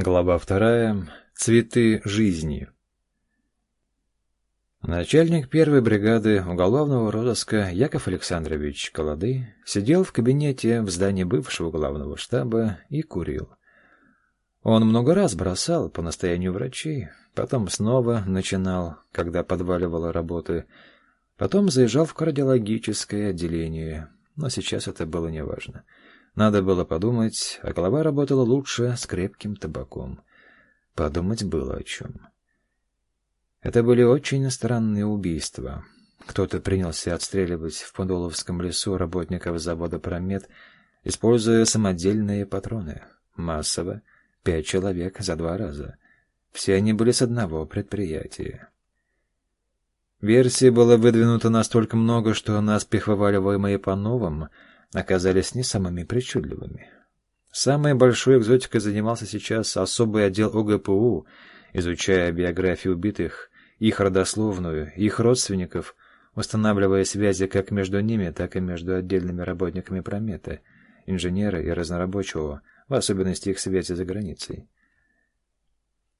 Глава вторая. Цветы жизни. Начальник первой бригады уголовного розыска Яков Александрович Колоды сидел в кабинете в здании бывшего главного штаба и курил. Он много раз бросал по настоянию врачей, потом снова начинал, когда подваливало работы, потом заезжал в кардиологическое отделение, но сейчас это было неважно. Надо было подумать, а голова работала лучше с крепким табаком. Подумать было о чем. Это были очень странные убийства. Кто-то принялся отстреливать в Подоловском лесу работников завода «Промет», используя самодельные патроны. Массово. Пять человек за два раза. Все они были с одного предприятия. Версий было выдвинуто настолько много, что наспех вываливаемые по новым — оказались не самыми причудливыми. Самой большой экзотикой занимался сейчас особый отдел ОГПУ, изучая биографии убитых, их родословную, их родственников, устанавливая связи как между ними, так и между отдельными работниками Промета, инженера и разнорабочего, в особенности их связи за границей.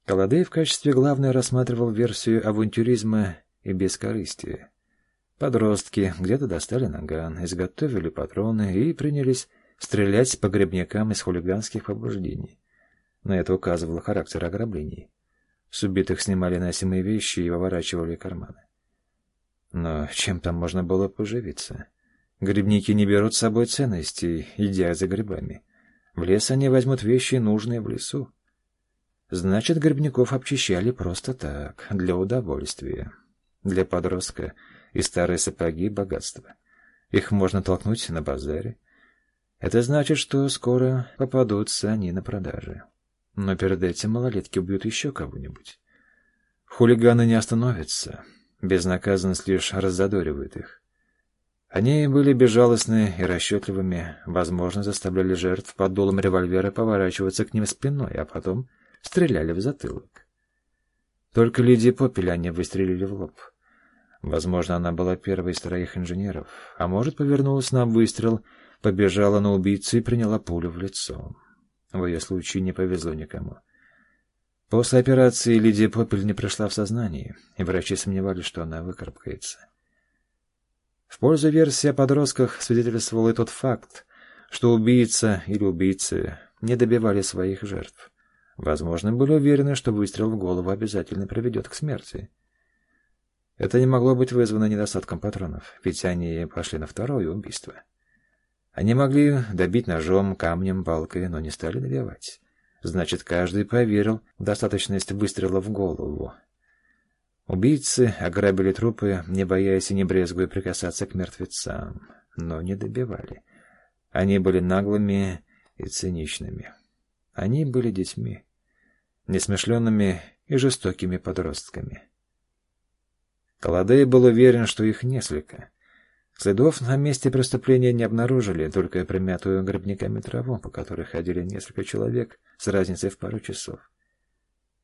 Колодей в качестве главной рассматривал версию авантюризма и бескорыстия. Подростки где-то достали наган, изготовили патроны и принялись стрелять по грибникам из хулиганских побуждений. На это указывал характер ограблений. С убитых снимали носимые вещи и выворачивали карманы. Но чем там можно было поживиться? Грибники не берут с собой ценностей, идя за грибами. В лес они возьмут вещи, нужные в лесу. Значит, грибников обчищали просто так, для удовольствия. Для подростка — и старые сапоги — богатство. Их можно толкнуть на базаре. Это значит, что скоро попадутся они на продаже. Но перед этим малолетки убьют еще кого-нибудь. Хулиганы не остановятся. Безнаказанность лишь раззадоривает их. Они были безжалостны и расчетливыми, возможно, заставляли жертв под дулом револьвера поворачиваться к ним спиной, а потом стреляли в затылок. Только Лидии Попель они выстрелили в лоб. Возможно, она была первой из троих инженеров, а может, повернулась на выстрел, побежала на убийцу и приняла пулю в лицо. В ее случае не повезло никому. После операции Лидия Попель не пришла в сознание, и врачи сомневались, что она выкарабкается. В пользу версии о подростках свидетельствовал и тот факт, что убийца или убийцы не добивали своих жертв. Возможно, были уверены, что выстрел в голову обязательно приведет к смерти. Это не могло быть вызвано недостатком патронов, ведь они пошли на второе убийство. Они могли добить ножом, камнем, палкой, но не стали добивать. Значит, каждый поверил в достаточность выстрела в голову. Убийцы ограбили трупы, не боясь и не брезгуя прикасаться к мертвецам, но не добивали. Они были наглыми и циничными. Они были детьми, несмышленными и жестокими подростками. Колодей был уверен, что их несколько. Следов на месте преступления не обнаружили, только примятую гробниками траву, по которой ходили несколько человек с разницей в пару часов.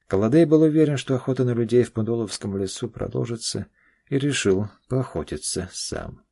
Колодей был уверен, что охота на людей в Пудоловском лесу продолжится, и решил поохотиться сам.